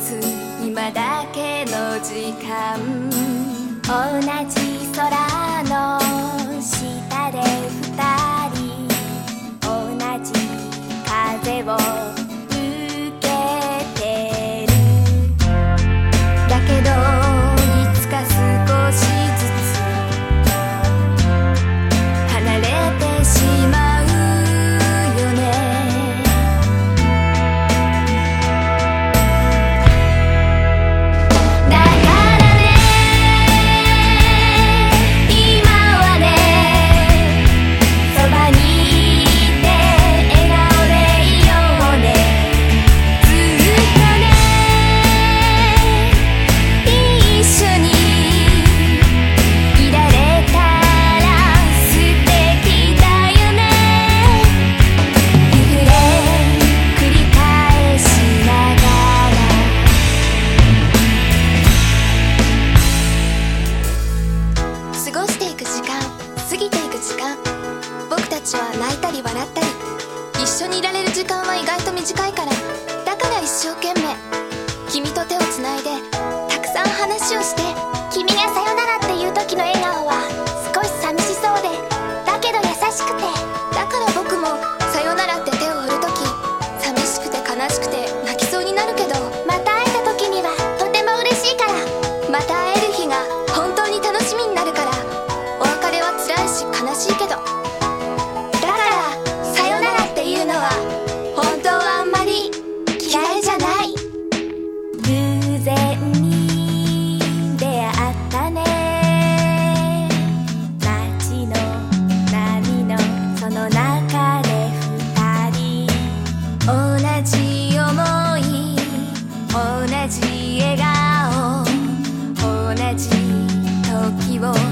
つ今だけの時間。同じ空時間僕たちは泣いたり笑ったり。一緒にいられる時間は意外と短いから。だから一生懸命。君と手を vivo.